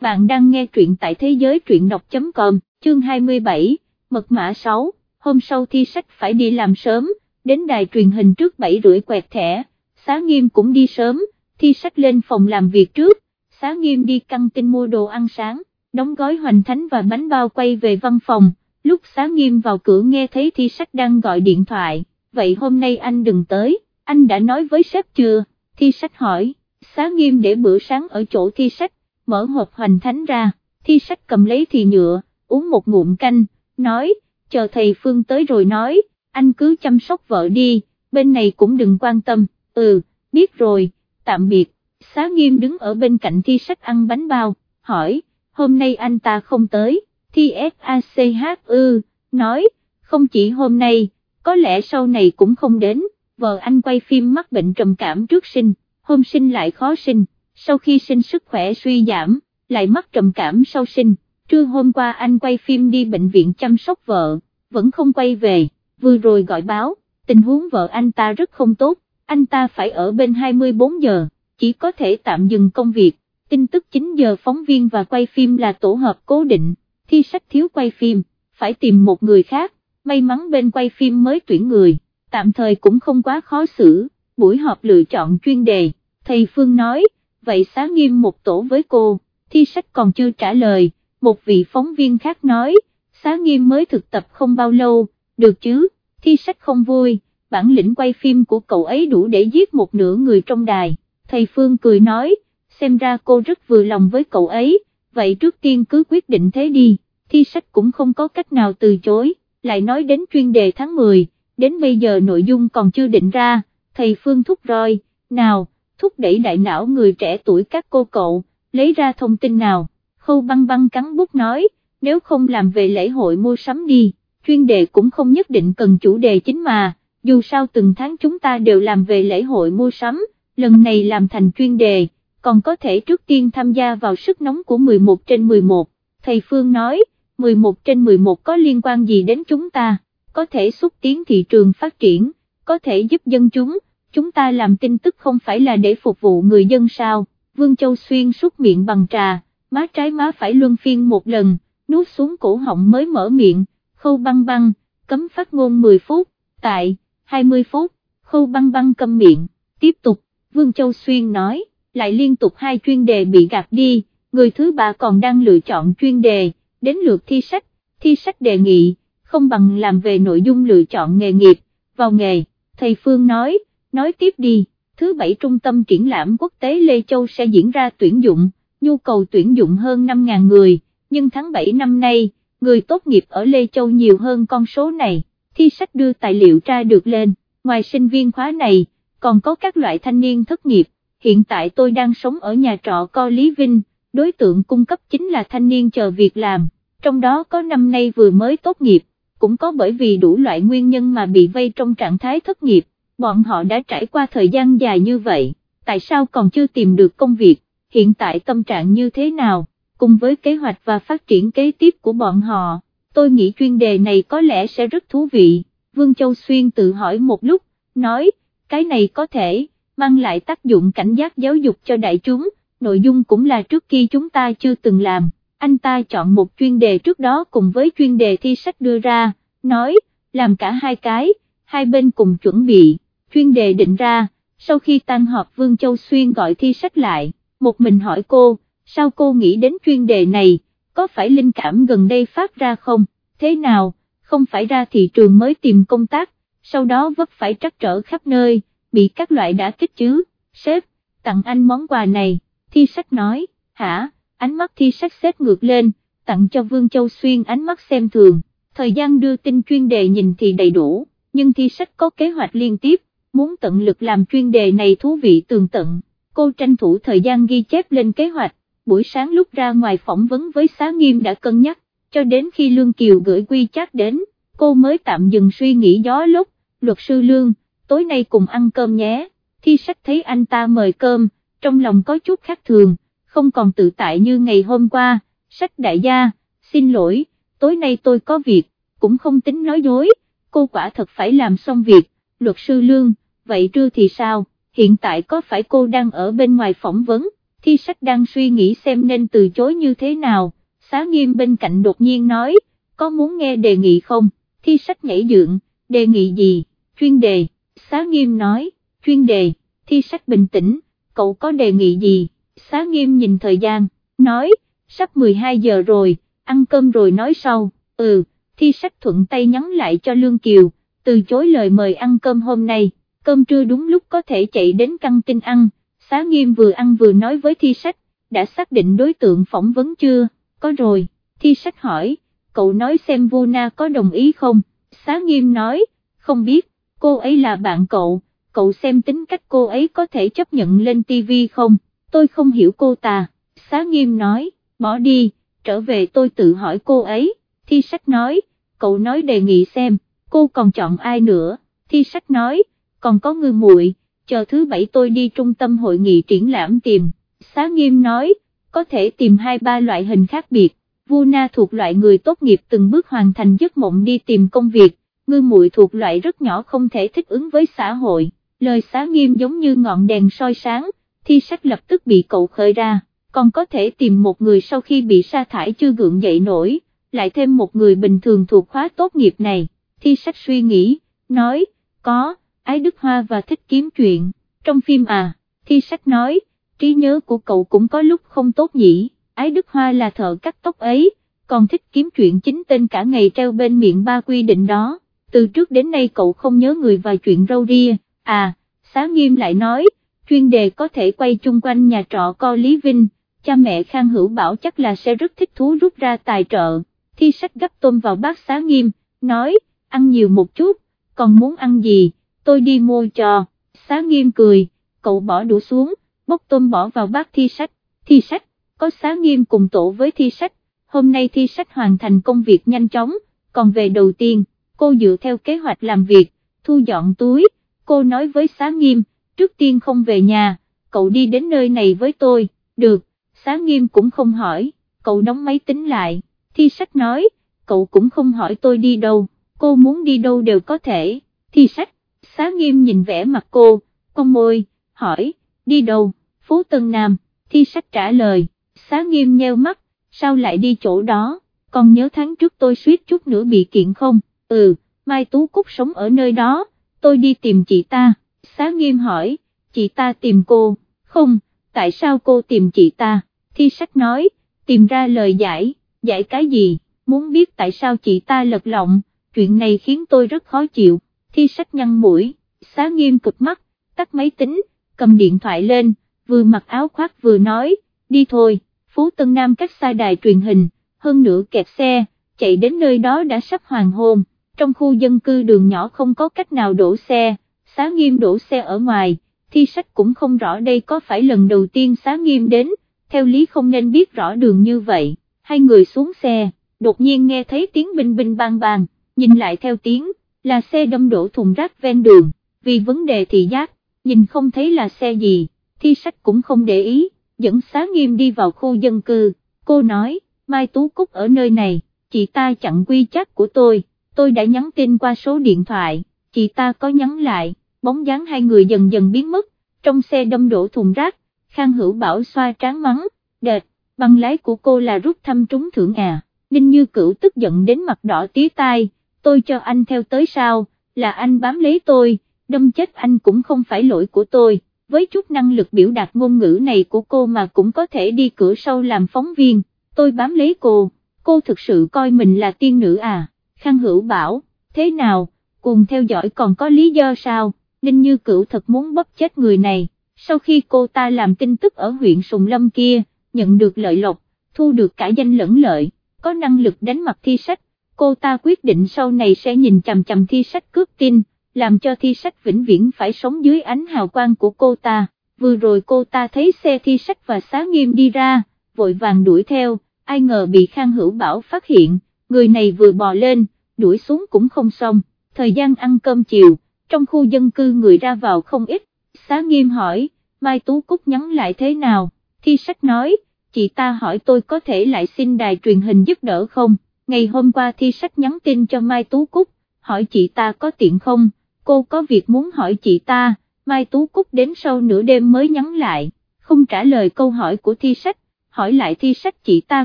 bạn đang nghe truyện tại thế giới truyện đọc.com, chương 27, mật mã 6, hôm sau thi sách phải đi làm sớm, đến đài truyền hình trước 7 rưỡi quẹt thẻ, xá nghiêm cũng đi sớm, thi sách lên phòng làm việc trước, xá nghiêm đi căng tin mua đồ ăn sáng, đóng gói hoành thánh và bánh bao quay về văn phòng, lúc xá nghiêm vào cửa nghe thấy thi sách đang gọi điện thoại, vậy hôm nay anh đừng tới, anh đã nói với sếp chưa, thi sách hỏi, xá nghiêm để bữa sáng ở chỗ thi sách, mở hộp hoành thánh ra, thi sách cầm lấy thì nhựa, uống một ngụm canh, nói, chờ thầy Phương tới rồi nói, anh cứ chăm sóc vợ đi, bên này cũng đừng quan tâm, ừ, biết rồi, tạm biệt, xá nghiêm đứng ở bên cạnh thi sách ăn bánh bao, hỏi, hôm nay anh ta không tới, thi SACH ư, nói, không chỉ hôm nay, có lẽ sau này cũng không đến, vợ anh quay phim mắc bệnh trầm cảm trước sinh, hôm sinh lại khó sinh sau khi sinh sức khỏe suy giảm, lại mắc trầm cảm sau sinh, trưa hôm qua anh quay phim đi bệnh viện chăm sóc vợ, vẫn không quay về, vừa rồi gọi báo, tình huống vợ anh ta rất không tốt, anh ta phải ở bên 24 giờ, chỉ có thể tạm dừng công việc, tin tức 9 giờ phóng viên và quay phim là tổ hợp cố định, thi sách thiếu quay phim, phải tìm một người khác, may mắn bên quay phim mới tuyển người, tạm thời cũng không quá khó xử, buổi họp lựa chọn chuyên đề, thầy Phương nói, vậy xá nghiêm một tổ với cô, thi sách còn chưa trả lời, một vị phóng viên khác nói, xá nghiêm mới thực tập không bao lâu, được chứ, thi sách không vui, bản lĩnh quay phim của cậu ấy đủ để giết một nửa người trong đài, thầy Phương cười nói, xem ra cô rất vừa lòng với cậu ấy, vậy trước tiên cứ quyết định thế đi, thi sách cũng không có cách nào từ chối, lại nói đến chuyên đề tháng 10, đến bây giờ nội dung còn chưa định ra, thầy Phương thúc roi, nào, thúc đẩy đại não người trẻ tuổi các cô cậu, lấy ra thông tin nào, khâu băng băng cắn bút nói, nếu không làm về lễ hội mua sắm đi, chuyên đề cũng không nhất định cần chủ đề chính mà, dù sao từng tháng chúng ta đều làm về lễ hội mua sắm, lần này làm thành chuyên đề, còn có thể trước tiên tham gia vào sức nóng của 11 trên 11, thầy Phương nói, 11 trên 11 có liên quan gì đến chúng ta, có thể xúc tiến thị trường phát triển, có thể giúp dân chúng, chúng ta làm tin tức không phải là để phục vụ người dân sao, Vương Châu Xuyên xúc miệng bằng trà, má trái má phải luân phiên một lần, nuốt xuống cổ họng mới mở miệng, khâu băng băng, cấm phát ngôn 10 phút, tại, 20 phút, khâu băng băng câm miệng, tiếp tục, Vương Châu Xuyên nói, lại liên tục hai chuyên đề bị gạt đi, người thứ ba còn đang lựa chọn chuyên đề, đến lượt thi sách, thi sách đề nghị, không bằng làm về nội dung lựa chọn nghề nghiệp, vào nghề, thầy Phương nói, nói tiếp đi, thứ bảy trung tâm triển lãm quốc tế Lê Châu sẽ diễn ra tuyển dụng, nhu cầu tuyển dụng hơn 5.000 người, nhưng tháng 7 năm nay, người tốt nghiệp ở Lê Châu nhiều hơn con số này, thi sách đưa tài liệu tra được lên, ngoài sinh viên khóa này, còn có các loại thanh niên thất nghiệp, hiện tại tôi đang sống ở nhà trọ Co Lý Vinh, đối tượng cung cấp chính là thanh niên chờ việc làm, trong đó có năm nay vừa mới tốt nghiệp, cũng có bởi vì đủ loại nguyên nhân mà bị vây trong trạng thái thất nghiệp bọn họ đã trải qua thời gian dài như vậy, tại sao còn chưa tìm được công việc, hiện tại tâm trạng như thế nào, cùng với kế hoạch và phát triển kế tiếp của bọn họ, tôi nghĩ chuyên đề này có lẽ sẽ rất thú vị, Vương Châu Xuyên tự hỏi một lúc, nói, cái này có thể, mang lại tác dụng cảnh giác giáo dục cho đại chúng, nội dung cũng là trước khi chúng ta chưa từng làm, anh ta chọn một chuyên đề trước đó cùng với chuyên đề thi sách đưa ra, nói, làm cả hai cái, hai bên cùng chuẩn bị chuyên đề định ra, sau khi tan họp Vương Châu Xuyên gọi thi sách lại, một mình hỏi cô, sao cô nghĩ đến chuyên đề này, có phải linh cảm gần đây phát ra không, thế nào, không phải ra thị trường mới tìm công tác, sau đó vấp phải trắc trở khắp nơi, bị các loại đã kích chứ, sếp, tặng anh món quà này, thi sách nói, hả, ánh mắt thi sách xếp ngược lên, tặng cho Vương Châu Xuyên ánh mắt xem thường, thời gian đưa tin chuyên đề nhìn thì đầy đủ, nhưng thi sách có kế hoạch liên tiếp, muốn tận lực làm chuyên đề này thú vị tường tận, cô tranh thủ thời gian ghi chép lên kế hoạch, buổi sáng lúc ra ngoài phỏng vấn với xá nghiêm đã cân nhắc, cho đến khi Lương Kiều gửi quy chắc đến, cô mới tạm dừng suy nghĩ gió lúc, luật sư Lương, tối nay cùng ăn cơm nhé, thi sách thấy anh ta mời cơm, trong lòng có chút khác thường, không còn tự tại như ngày hôm qua, sách đại gia, xin lỗi, tối nay tôi có việc, cũng không tính nói dối, cô quả thật phải làm xong việc, luật sư Lương, vậy trưa thì sao, hiện tại có phải cô đang ở bên ngoài phỏng vấn, thi sách đang suy nghĩ xem nên từ chối như thế nào, xá nghiêm bên cạnh đột nhiên nói, có muốn nghe đề nghị không, thi sách nhảy dựng, đề nghị gì, chuyên đề, xá nghiêm nói, chuyên đề, thi sách bình tĩnh, cậu có đề nghị gì, xá nghiêm nhìn thời gian, nói, sắp 12 giờ rồi, ăn cơm rồi nói sau, ừ, thi sách thuận tay nhắn lại cho Lương Kiều, từ chối lời mời ăn cơm hôm nay, cơm trưa đúng lúc có thể chạy đến căng tin ăn, xá nghiêm vừa ăn vừa nói với thi sách, đã xác định đối tượng phỏng vấn chưa, có rồi, thi sách hỏi, cậu nói xem vô na có đồng ý không, xá nghiêm nói, không biết, cô ấy là bạn cậu, cậu xem tính cách cô ấy có thể chấp nhận lên tivi không, tôi không hiểu cô ta, xá nghiêm nói, bỏ đi, trở về tôi tự hỏi cô ấy, thi sách nói, cậu nói đề nghị xem, cô còn chọn ai nữa, thi sách nói, còn có ngư muội chờ thứ bảy tôi đi trung tâm hội nghị triển lãm tìm, xá nghiêm nói, có thể tìm hai ba loại hình khác biệt, Vu Na thuộc loại người tốt nghiệp từng bước hoàn thành giấc mộng đi tìm công việc, ngư muội thuộc loại rất nhỏ không thể thích ứng với xã hội, lời xá nghiêm giống như ngọn đèn soi sáng, thi sách lập tức bị cậu khơi ra, còn có thể tìm một người sau khi bị sa thải chưa gượng dậy nổi, lại thêm một người bình thường thuộc khóa tốt nghiệp này, thi sách suy nghĩ, nói, có, ái đức hoa và thích kiếm chuyện, trong phim à, thi sách nói, trí nhớ của cậu cũng có lúc không tốt nhỉ, ái đức hoa là thợ cắt tóc ấy, còn thích kiếm chuyện chính tên cả ngày treo bên miệng ba quy định đó, từ trước đến nay cậu không nhớ người và chuyện râu ria, à, xá nghiêm lại nói, chuyên đề có thể quay chung quanh nhà trọ co Lý Vinh, cha mẹ Khang Hữu bảo chắc là sẽ rất thích thú rút ra tài trợ, thi sách gấp tôm vào bát xá nghiêm, nói, ăn nhiều một chút, còn muốn ăn gì, tôi đi mua cho, xá nghiêm cười, cậu bỏ đũa xuống, bốc tôm bỏ vào bát thi sách, thi sách, có xá nghiêm cùng tổ với thi sách, hôm nay thi sách hoàn thành công việc nhanh chóng, còn về đầu tiên, cô dựa theo kế hoạch làm việc, thu dọn túi, cô nói với xá nghiêm, trước tiên không về nhà, cậu đi đến nơi này với tôi, được, xá nghiêm cũng không hỏi, cậu đóng máy tính lại, thi sách nói, cậu cũng không hỏi tôi đi đâu, cô muốn đi đâu đều có thể, thi sách, xá nghiêm nhìn vẻ mặt cô, con môi, hỏi, đi đâu, phố Tân Nam, thi sách trả lời, xá nghiêm nheo mắt, sao lại đi chỗ đó, còn nhớ tháng trước tôi suýt chút nữa bị kiện không, ừ, Mai Tú Cúc sống ở nơi đó, tôi đi tìm chị ta, xá nghiêm hỏi, chị ta tìm cô, không, tại sao cô tìm chị ta, thi sách nói, tìm ra lời giải, giải cái gì, muốn biết tại sao chị ta lật lọng, chuyện này khiến tôi rất khó chịu, thi sách nhăn mũi, xá nghiêm cực mắt, tắt máy tính, cầm điện thoại lên, vừa mặc áo khoác vừa nói, đi thôi, Phú Tân Nam cách xa đài truyền hình, hơn nữa kẹt xe, chạy đến nơi đó đã sắp hoàng hôn, trong khu dân cư đường nhỏ không có cách nào đổ xe, xá nghiêm đổ xe ở ngoài, thi sách cũng không rõ đây có phải lần đầu tiên xá nghiêm đến, theo lý không nên biết rõ đường như vậy, hai người xuống xe, đột nhiên nghe thấy tiếng binh binh bang bang, nhìn lại theo tiếng, là xe đâm đổ thùng rác ven đường, vì vấn đề thị giác, nhìn không thấy là xe gì, thi sách cũng không để ý, dẫn xá nghiêm đi vào khu dân cư, cô nói, Mai Tú Cúc ở nơi này, chị ta chặn quy chắc của tôi, tôi đã nhắn tin qua số điện thoại, chị ta có nhắn lại, bóng dáng hai người dần dần biến mất, trong xe đâm đổ thùng rác, Khang Hữu Bảo xoa tráng mắng, đệt, bằng lái của cô là rút thăm trúng thưởng à, Ninh Như Cửu tức giận đến mặt đỏ tía tai, tôi cho anh theo tới sao, là anh bám lấy tôi, đâm chết anh cũng không phải lỗi của tôi, với chút năng lực biểu đạt ngôn ngữ này của cô mà cũng có thể đi cửa sau làm phóng viên, tôi bám lấy cô, cô thực sự coi mình là tiên nữ à, Khang Hữu bảo, thế nào, cùng theo dõi còn có lý do sao, Ninh Như Cửu thật muốn bóp chết người này, sau khi cô ta làm tin tức ở huyện Sùng Lâm kia, nhận được lợi lộc, thu được cả danh lẫn lợi, có năng lực đánh mặt thi sách, cô ta quyết định sau này sẽ nhìn chằm chằm thi sách cướp tin, làm cho thi sách vĩnh viễn phải sống dưới ánh hào quang của cô ta, vừa rồi cô ta thấy xe thi sách và xá nghiêm đi ra, vội vàng đuổi theo, ai ngờ bị Khang Hữu Bảo phát hiện, người này vừa bò lên, đuổi xuống cũng không xong, thời gian ăn cơm chiều, trong khu dân cư người ra vào không ít, xá nghiêm hỏi, Mai Tú Cúc nhắn lại thế nào, thi sách nói, chị ta hỏi tôi có thể lại xin đài truyền hình giúp đỡ không, ngày hôm qua thi sách nhắn tin cho Mai Tú Cúc, hỏi chị ta có tiện không, cô có việc muốn hỏi chị ta, Mai Tú Cúc đến sau nửa đêm mới nhắn lại, không trả lời câu hỏi của thi sách, hỏi lại thi sách chị ta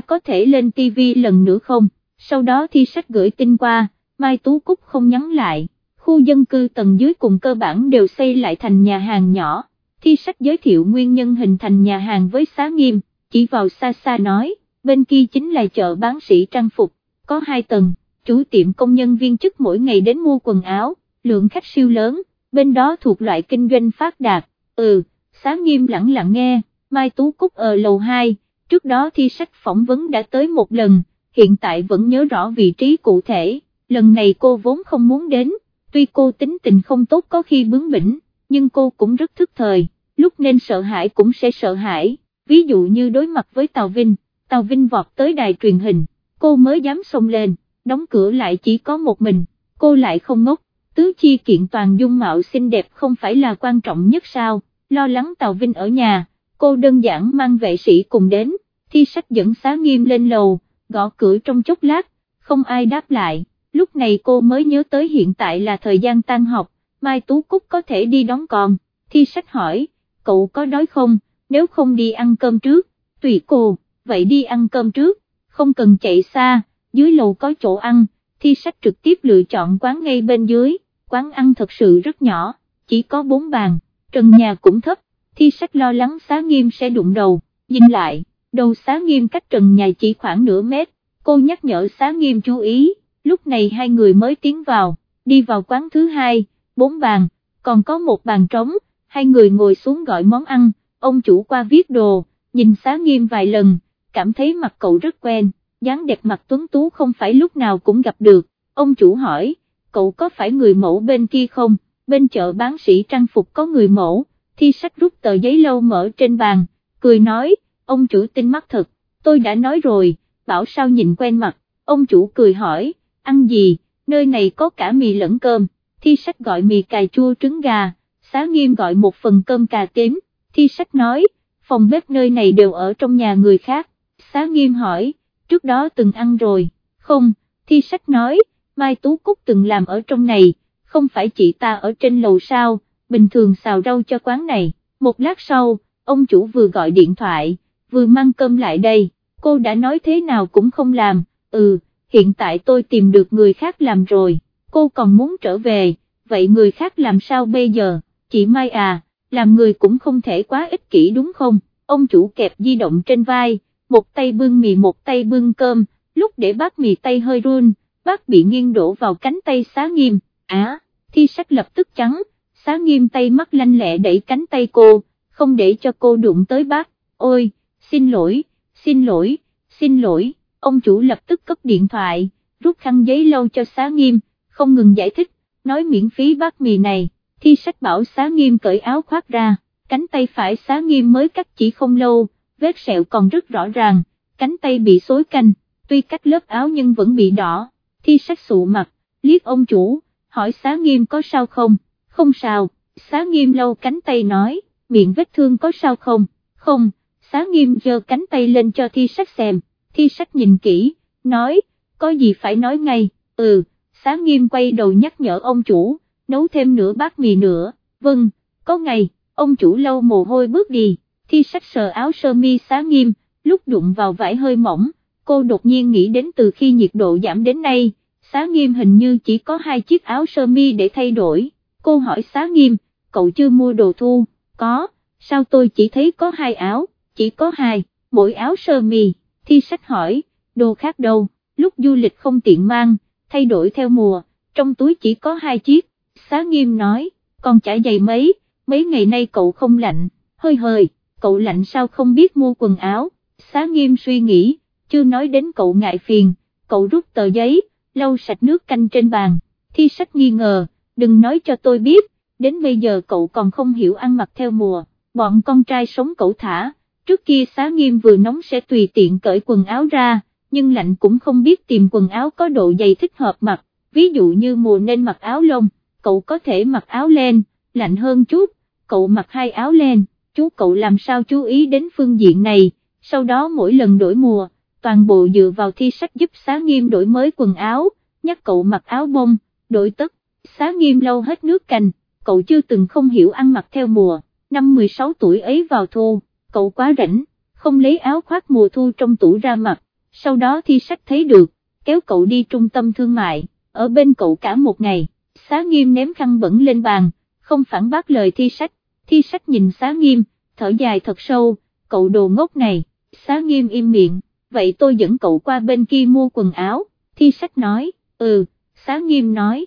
có thể lên TV lần nữa không, sau đó thi sách gửi tin qua, Mai Tú Cúc không nhắn lại, khu dân cư tầng dưới cùng cơ bản đều xây lại thành nhà hàng nhỏ, thi sách giới thiệu nguyên nhân hình thành nhà hàng với xá nghiêm, chỉ vào xa xa nói, bên kia chính là chợ bán sĩ trang phục, có hai tầng, chủ tiệm công nhân viên chức mỗi ngày đến mua quần áo, lượng khách siêu lớn, bên đó thuộc loại kinh doanh phát đạt, ừ, xá nghiêm lặng lặng nghe, Mai Tú Cúc ở lầu 2, trước đó thi sách phỏng vấn đã tới một lần, hiện tại vẫn nhớ rõ vị trí cụ thể, lần này cô vốn không muốn đến, tuy cô tính tình không tốt có khi bướng bỉnh, nhưng cô cũng rất thức thời, lúc nên sợ hãi cũng sẽ sợ hãi, ví dụ như đối mặt với Tào Vinh, Tào Vinh vọt tới đài truyền hình, cô mới dám xông lên, đóng cửa lại chỉ có một mình, cô lại không ngốc, tứ chi kiện toàn dung mạo xinh đẹp không phải là quan trọng nhất sao, lo lắng Tào Vinh ở nhà, cô đơn giản mang vệ sĩ cùng đến, thi sách dẫn xá nghiêm lên lầu, gõ cửa trong chốc lát, không ai đáp lại, lúc này cô mới nhớ tới hiện tại là thời gian tan học, Mai Tú Cúc có thể đi đón con, thi sách hỏi, cậu có đói không, nếu không đi ăn cơm trước, tùy cô, vậy đi ăn cơm trước, không cần chạy xa, dưới lầu có chỗ ăn, thi sách trực tiếp lựa chọn quán ngay bên dưới, quán ăn thật sự rất nhỏ, chỉ có bốn bàn, trần nhà cũng thấp, thi sách lo lắng xá nghiêm sẽ đụng đầu, nhìn lại, đầu xá nghiêm cách trần nhà chỉ khoảng nửa mét, cô nhắc nhở xá nghiêm chú ý, lúc này hai người mới tiến vào, đi vào quán thứ hai, bốn bàn, còn có một bàn trống, hai người ngồi xuống gọi món ăn, ông chủ qua viết đồ, nhìn xá nghiêm vài lần, cảm thấy mặt cậu rất quen, dáng đẹp mặt tuấn tú không phải lúc nào cũng gặp được, ông chủ hỏi, cậu có phải người mẫu bên kia không, bên chợ bán sĩ trang phục có người mẫu, thi sách rút tờ giấy lâu mở trên bàn, cười nói, ông chủ tin mắt thật, tôi đã nói rồi, bảo sao nhìn quen mặt, ông chủ cười hỏi, ăn gì, nơi này có cả mì lẫn cơm, thi sách gọi mì cà chua trứng gà, xá nghiêm gọi một phần cơm cà tím, thi sách nói, phòng bếp nơi này đều ở trong nhà người khác, xá nghiêm hỏi, trước đó từng ăn rồi, không, thi sách nói, Mai Tú Cúc từng làm ở trong này, không phải chị ta ở trên lầu sao, bình thường xào rau cho quán này, một lát sau, ông chủ vừa gọi điện thoại, vừa mang cơm lại đây, cô đã nói thế nào cũng không làm, ừ, hiện tại tôi tìm được người khác làm rồi, cô còn muốn trở về, vậy người khác làm sao bây giờ, chị Mai à, làm người cũng không thể quá ích kỷ đúng không, ông chủ kẹp di động trên vai, một tay bưng mì một tay bưng cơm, lúc để bát mì tay hơi run, bát bị nghiêng đổ vào cánh tay xá nghiêm, á, thi sách lập tức trắng, xá nghiêm tay mắt lanh lẹ đẩy cánh tay cô, không để cho cô đụng tới bát, ôi, xin lỗi, xin lỗi, xin lỗi, ông chủ lập tức cất điện thoại, rút khăn giấy lâu cho xá nghiêm, không ngừng giải thích, nói miễn phí bát mì này, thi sách bảo xá nghiêm cởi áo khoác ra, cánh tay phải xá nghiêm mới cắt chỉ không lâu, vết sẹo còn rất rõ ràng, cánh tay bị xối canh, tuy cách lớp áo nhưng vẫn bị đỏ, thi sách sụ mặt, liếc ông chủ, hỏi xá nghiêm có sao không, không sao, xá nghiêm lâu cánh tay nói, miệng vết thương có sao không, không, xá nghiêm giơ cánh tay lên cho thi sách xem, thi sách nhìn kỹ, nói, có gì phải nói ngay, ừ, xá nghiêm quay đầu nhắc nhở ông chủ, nấu thêm nửa bát mì nữa, vâng, có ngày, ông chủ lâu mồ hôi bước đi, thi sách sờ áo sơ mi xá nghiêm, lúc đụng vào vải hơi mỏng, cô đột nhiên nghĩ đến từ khi nhiệt độ giảm đến nay, xá nghiêm hình như chỉ có hai chiếc áo sơ mi để thay đổi, cô hỏi xá nghiêm, cậu chưa mua đồ thu, có, sao tôi chỉ thấy có hai áo, chỉ có hai, mỗi áo sơ mi, thi sách hỏi, đồ khác đâu, lúc du lịch không tiện mang, thay đổi theo mùa, trong túi chỉ có hai chiếc, xá nghiêm nói, còn chả dày mấy, mấy ngày nay cậu không lạnh, hơi hơi, cậu lạnh sao không biết mua quần áo, xá nghiêm suy nghĩ, chưa nói đến cậu ngại phiền, cậu rút tờ giấy, lau sạch nước canh trên bàn, thi sách nghi ngờ, đừng nói cho tôi biết, đến bây giờ cậu còn không hiểu ăn mặc theo mùa, bọn con trai sống cậu thả, trước kia xá nghiêm vừa nóng sẽ tùy tiện cởi quần áo ra, nhưng lạnh cũng không biết tìm quần áo có độ dày thích hợp mặc, ví dụ như mùa nên mặc áo lông, cậu có thể mặc áo len, lạnh hơn chút, cậu mặc hai áo len, chú cậu làm sao chú ý đến phương diện này, sau đó mỗi lần đổi mùa, toàn bộ dựa vào thi sách giúp xá nghiêm đổi mới quần áo, nhắc cậu mặc áo bông, đổi tất, xá nghiêm lâu hết nước canh, cậu chưa từng không hiểu ăn mặc theo mùa, năm 16 tuổi ấy vào thu, cậu quá rảnh, không lấy áo khoác mùa thu trong tủ ra mặc, sau đó thi sách thấy được, kéo cậu đi trung tâm thương mại, ở bên cậu cả một ngày, xá nghiêm ném khăn bẩn lên bàn, không phản bác lời thi sách, thi sách nhìn xá nghiêm, thở dài thật sâu, cậu đồ ngốc này, xá nghiêm im miệng, vậy tôi dẫn cậu qua bên kia mua quần áo, thi sách nói, ừ, xá nghiêm nói,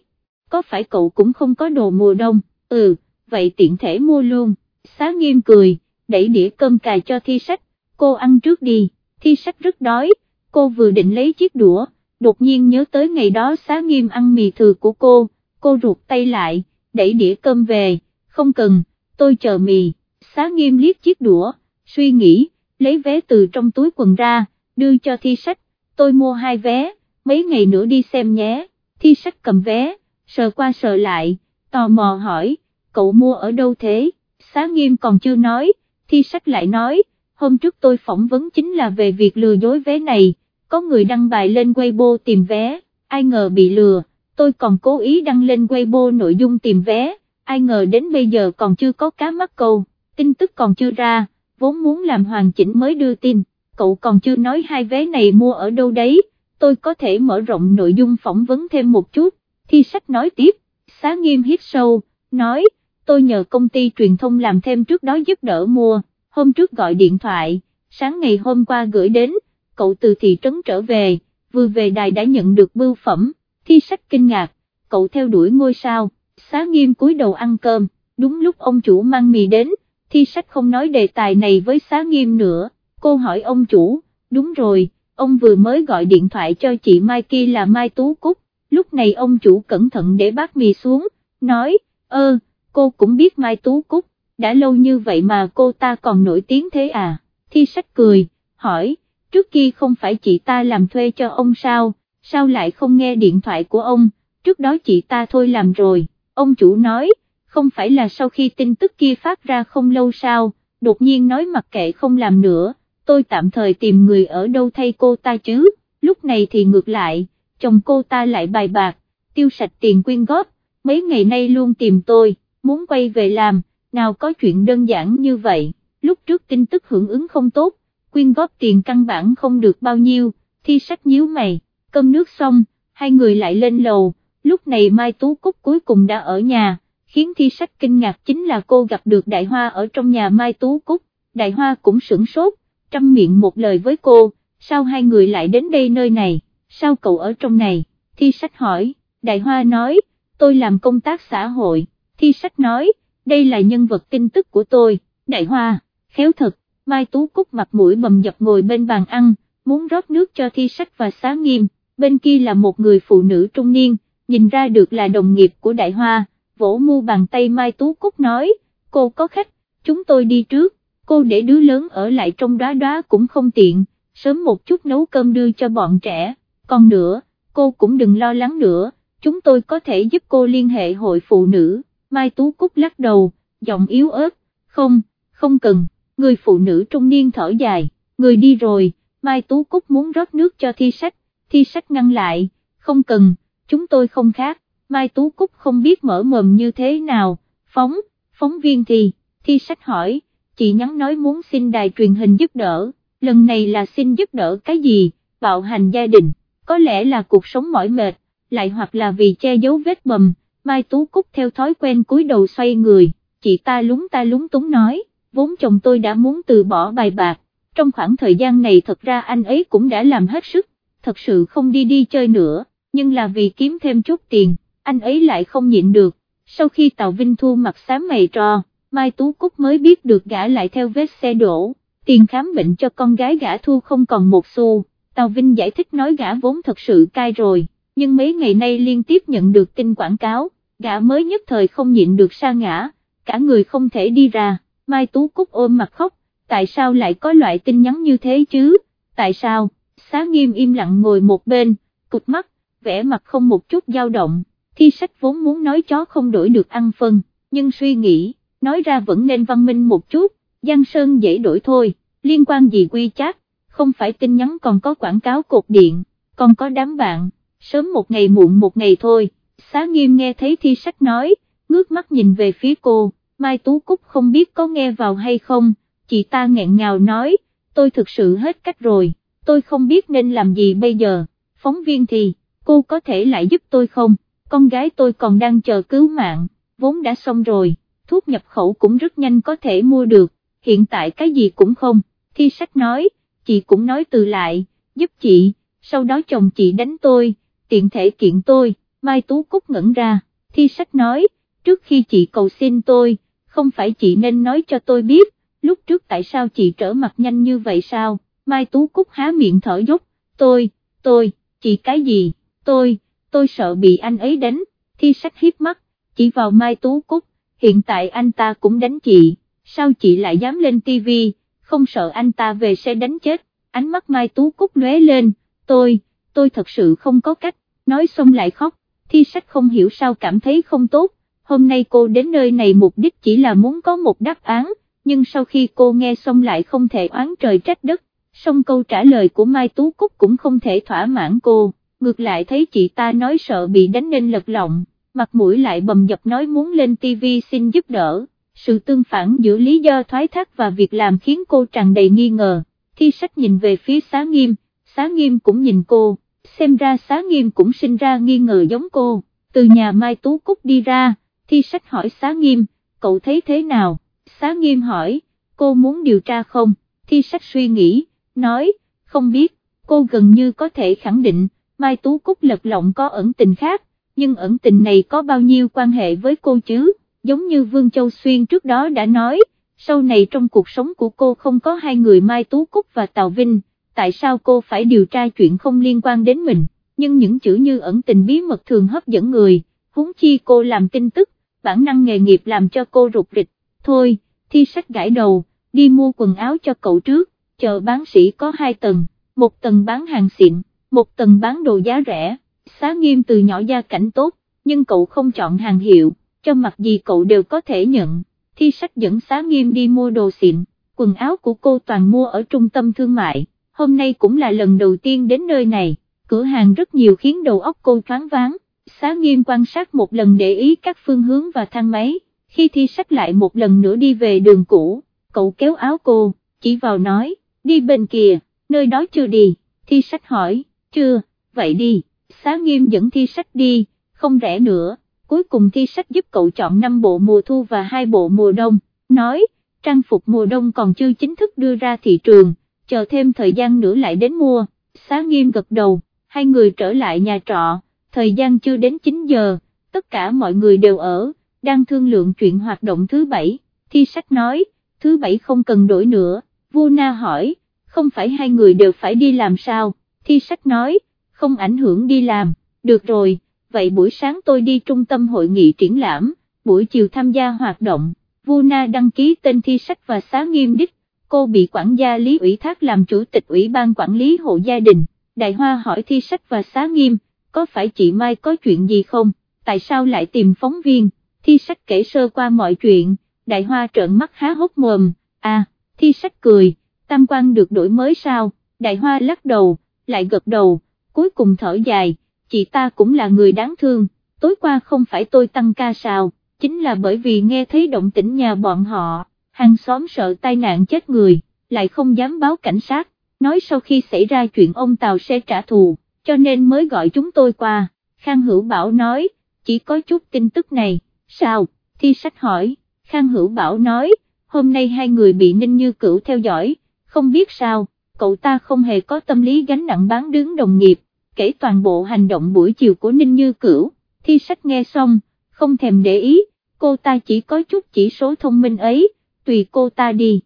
có phải cậu cũng không có đồ mùa đông, ừ, vậy tiện thể mua luôn, xá nghiêm cười, đẩy đĩa cơm cài cho thi sách, cô ăn trước đi, thi sách rất đói, cô vừa định lấy chiếc đũa, đột nhiên nhớ tới ngày đó xá nghiêm ăn mì thừa của cô, cô ruột tay lại, đẩy đĩa cơm về, không cần, tôi chờ mì, xá nghiêm liếc chiếc đũa, suy nghĩ, lấy vé từ trong túi quần ra, đưa cho thi sách, tôi mua hai vé, mấy ngày nữa đi xem nhé, thi sách cầm vé, sờ qua sờ lại, tò mò hỏi, cậu mua ở đâu thế, xá nghiêm còn chưa nói, thi sách lại nói, hôm trước tôi phỏng vấn chính là về việc lừa dối vé này, có người đăng bài lên Weibo tìm vé, ai ngờ bị lừa, tôi còn cố ý đăng lên Weibo nội dung tìm vé, ai ngờ đến bây giờ còn chưa có cá mắc câu, tin tức còn chưa ra, vốn muốn làm hoàn chỉnh mới đưa tin, cậu còn chưa nói hai vé này mua ở đâu đấy, tôi có thể mở rộng nội dung phỏng vấn thêm một chút, thi sách nói tiếp, xá nghiêm hít sâu, nói, tôi nhờ công ty truyền thông làm thêm trước đó giúp đỡ mua, hôm trước gọi điện thoại, sáng ngày hôm qua gửi đến, cậu từ thị trấn trở về, vừa về đài đã nhận được bưu phẩm, thi sách kinh ngạc, cậu theo đuổi ngôi sao, xá nghiêm cúi đầu ăn cơm, đúng lúc ông chủ mang mì đến, thi sách không nói đề tài này với xá nghiêm nữa, cô hỏi ông chủ, đúng rồi, ông vừa mới gọi điện thoại cho chị Mai kia là Mai Tú Cúc, lúc này ông chủ cẩn thận để bát mì xuống, nói, ơ, cô cũng biết Mai Tú Cúc, đã lâu như vậy mà cô ta còn nổi tiếng thế à, thi sách cười, hỏi, trước kia không phải chị ta làm thuê cho ông sao, sao lại không nghe điện thoại của ông, trước đó chị ta thôi làm rồi, ông chủ nói, không phải là sau khi tin tức kia phát ra không lâu sao, đột nhiên nói mặc kệ không làm nữa, tôi tạm thời tìm người ở đâu thay cô ta chứ, lúc này thì ngược lại, chồng cô ta lại bài bạc, tiêu sạch tiền quyên góp, mấy ngày nay luôn tìm tôi, muốn quay về làm, nào có chuyện đơn giản như vậy, lúc trước tin tức hưởng ứng không tốt, quyên góp tiền căn bản không được bao nhiêu, thi sách nhíu mày, cơm nước xong, hai người lại lên lầu, lúc này Mai Tú Cúc cuối cùng đã ở nhà, khiến thi sách kinh ngạc chính là cô gặp được Đại Hoa ở trong nhà Mai Tú Cúc, Đại Hoa cũng sửng sốt, trăm miệng một lời với cô, sao hai người lại đến đây nơi này, sao cậu ở trong này, thi sách hỏi, Đại Hoa nói, tôi làm công tác xã hội, thi sách nói, đây là nhân vật tin tức của tôi, Đại Hoa, khéo thật, Mai Tú Cúc mặt mũi bầm dập ngồi bên bàn ăn, muốn rót nước cho thi sách và xá nghiêm, bên kia là một người phụ nữ trung niên, nhìn ra được là đồng nghiệp của Đại Hoa, vỗ mu bàn tay Mai Tú Cúc nói, cô có khách, chúng tôi đi trước, cô để đứa lớn ở lại trong đóa đóa cũng không tiện, sớm một chút nấu cơm đưa cho bọn trẻ, còn nữa, cô cũng đừng lo lắng nữa, chúng tôi có thể giúp cô liên hệ hội phụ nữ, Mai Tú Cúc lắc đầu, giọng yếu ớt, không, không cần người phụ nữ trung niên thở dài, người đi rồi, Mai Tú Cúc muốn rót nước cho thi sách, thi sách ngăn lại, không cần, chúng tôi không khác, Mai Tú Cúc không biết mở mồm như thế nào, phóng, phóng viên thì, thi sách hỏi, chị nhắn nói muốn xin đài truyền hình giúp đỡ, lần này là xin giúp đỡ cái gì, bạo hành gia đình, có lẽ là cuộc sống mỏi mệt, lại hoặc là vì che giấu vết bầm, Mai Tú Cúc theo thói quen cúi đầu xoay người, chị ta lúng ta lúng túng nói vốn chồng tôi đã muốn từ bỏ bài bạc, trong khoảng thời gian này thật ra anh ấy cũng đã làm hết sức, thật sự không đi đi chơi nữa, nhưng là vì kiếm thêm chút tiền, anh ấy lại không nhịn được, sau khi Tàu Vinh Thu mặt xám mày trò, Mai Tú Cúc mới biết được gã lại theo vết xe đổ, tiền khám bệnh cho con gái gã Thu không còn một xu, Tàu Vinh giải thích nói gã vốn thật sự cai rồi, nhưng mấy ngày nay liên tiếp nhận được tin quảng cáo, gã mới nhất thời không nhịn được sa ngã, cả người không thể đi ra. Mai Tú Cúc ôm mặt khóc, tại sao lại có loại tin nhắn như thế chứ, tại sao, xá nghiêm im lặng ngồi một bên, cụt mắt, vẻ mặt không một chút dao động, thi sách vốn muốn nói chó không đổi được ăn phân, nhưng suy nghĩ, nói ra vẫn nên văn minh một chút, Giang Sơn dễ đổi thôi, liên quan gì quy chắc, không phải tin nhắn còn có quảng cáo cột điện, còn có đám bạn, sớm một ngày muộn một ngày thôi, xá nghiêm nghe thấy thi sách nói, ngước mắt nhìn về phía cô, Mai Tú Cúc không biết có nghe vào hay không, chị ta nghẹn ngào nói, tôi thực sự hết cách rồi, tôi không biết nên làm gì bây giờ, phóng viên thì, cô có thể lại giúp tôi không, con gái tôi còn đang chờ cứu mạng, vốn đã xong rồi, thuốc nhập khẩu cũng rất nhanh có thể mua được, hiện tại cái gì cũng không, thi sách nói, chị cũng nói từ lại, giúp chị, sau đó chồng chị đánh tôi, tiện thể kiện tôi, Mai Tú Cúc ngẩn ra, thi sách nói, trước khi chị cầu xin tôi, không phải chị nên nói cho tôi biết, lúc trước tại sao chị trở mặt nhanh như vậy sao, Mai Tú Cúc há miệng thở dốc, tôi, tôi, chị cái gì, tôi, tôi sợ bị anh ấy đánh, thi sách hiếp mắt, chỉ vào Mai Tú Cúc, hiện tại anh ta cũng đánh chị, sao chị lại dám lên tivi, không sợ anh ta về sẽ đánh chết, ánh mắt Mai Tú Cúc lóe lên, tôi, tôi thật sự không có cách, nói xong lại khóc, thi sách không hiểu sao cảm thấy không tốt, hôm nay cô đến nơi này mục đích chỉ là muốn có một đáp án, nhưng sau khi cô nghe xong lại không thể oán trời trách đất, xong câu trả lời của Mai Tú Cúc cũng không thể thỏa mãn cô, ngược lại thấy chị ta nói sợ bị đánh nên lật lọng, mặt mũi lại bầm dập nói muốn lên TV xin giúp đỡ, sự tương phản giữa lý do thoái thác và việc làm khiến cô tràn đầy nghi ngờ, thi sách nhìn về phía xá nghiêm, xá nghiêm cũng nhìn cô, xem ra xá nghiêm cũng sinh ra nghi ngờ giống cô, từ nhà Mai Tú Cúc đi ra, thi sách hỏi xá nghiêm, cậu thấy thế nào, xá nghiêm hỏi, cô muốn điều tra không, thi sách suy nghĩ, nói, không biết, cô gần như có thể khẳng định, Mai Tú Cúc lật lọng có ẩn tình khác, nhưng ẩn tình này có bao nhiêu quan hệ với cô chứ, giống như Vương Châu Xuyên trước đó đã nói, sau này trong cuộc sống của cô không có hai người Mai Tú Cúc và Tào Vinh, tại sao cô phải điều tra chuyện không liên quan đến mình, nhưng những chữ như ẩn tình bí mật thường hấp dẫn người, huống chi cô làm tin tức, bản năng nghề nghiệp làm cho cô rụt rịch, thôi, thi sách gãi đầu, đi mua quần áo cho cậu trước, chờ bán sĩ có hai tầng, một tầng bán hàng xịn, một tầng bán đồ giá rẻ, xá nghiêm từ nhỏ gia cảnh tốt, nhưng cậu không chọn hàng hiệu, cho mặt gì cậu đều có thể nhận, thi sách dẫn xá nghiêm đi mua đồ xịn, quần áo của cô toàn mua ở trung tâm thương mại, hôm nay cũng là lần đầu tiên đến nơi này, cửa hàng rất nhiều khiến đầu óc cô thoáng váng, xá nghiêm quan sát một lần để ý các phương hướng và thang máy, khi thi sách lại một lần nữa đi về đường cũ, cậu kéo áo cô, chỉ vào nói, đi bên kia, nơi đó chưa đi, thi sách hỏi, chưa, vậy đi, xá nghiêm dẫn thi sách đi, không rẻ nữa, cuối cùng thi sách giúp cậu chọn 5 bộ mùa thu và 2 bộ mùa đông, nói, trang phục mùa đông còn chưa chính thức đưa ra thị trường, chờ thêm thời gian nữa lại đến mua, xá nghiêm gật đầu, hai người trở lại nhà trọ, thời gian chưa đến 9 giờ, tất cả mọi người đều ở, đang thương lượng chuyện hoạt động thứ bảy, thi sách nói, thứ bảy không cần đổi nữa, vua Na hỏi, không phải hai người đều phải đi làm sao, thi sách nói, không ảnh hưởng đi làm, được rồi, vậy buổi sáng tôi đi trung tâm hội nghị triển lãm, buổi chiều tham gia hoạt động, Vu Na đăng ký tên thi sách và xá nghiêm đích, cô bị quản gia Lý ủy thác làm chủ tịch ủy ban quản lý hộ gia đình, Đại Hoa hỏi thi sách và xá nghiêm, có phải chị Mai có chuyện gì không, tại sao lại tìm phóng viên, thi sách kể sơ qua mọi chuyện, Đại Hoa trợn mắt há hốc mồm, à, thi sách cười, tam quan được đổi mới sao, Đại Hoa lắc đầu, lại gật đầu, cuối cùng thở dài, chị ta cũng là người đáng thương, tối qua không phải tôi tăng ca sao, chính là bởi vì nghe thấy động tĩnh nhà bọn họ, hàng xóm sợ tai nạn chết người, lại không dám báo cảnh sát, nói sau khi xảy ra chuyện ông Tàu sẽ trả thù, cho nên mới gọi chúng tôi qua, Khang Hữu Bảo nói, chỉ có chút tin tức này, sao, thi sách hỏi, Khang Hữu Bảo nói, hôm nay hai người bị Ninh Như Cửu theo dõi, không biết sao, cậu ta không hề có tâm lý gánh nặng bán đứng đồng nghiệp, kể toàn bộ hành động buổi chiều của Ninh Như Cửu, thi sách nghe xong, không thèm để ý, cô ta chỉ có chút chỉ số thông minh ấy, tùy cô ta đi.